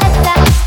that.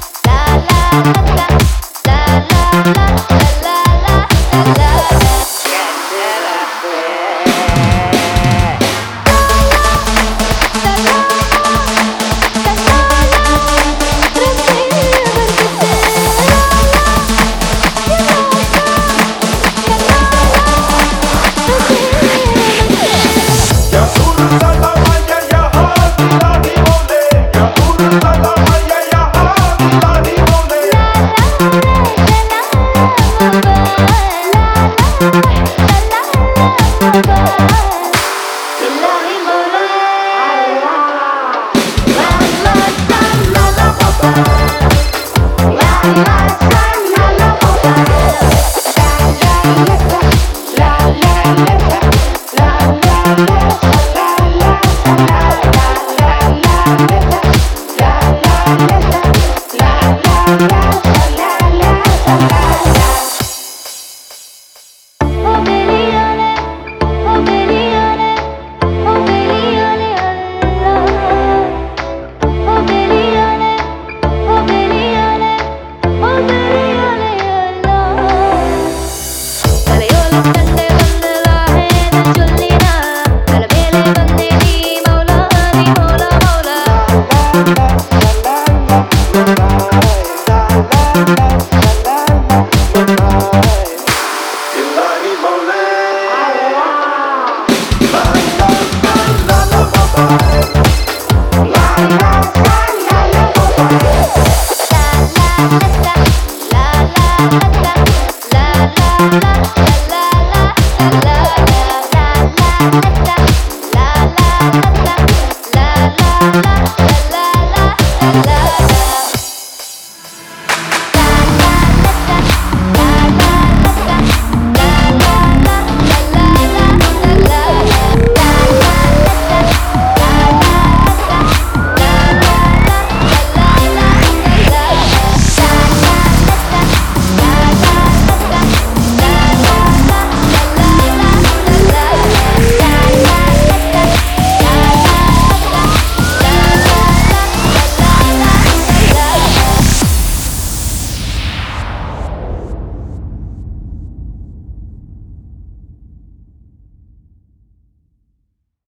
la la la la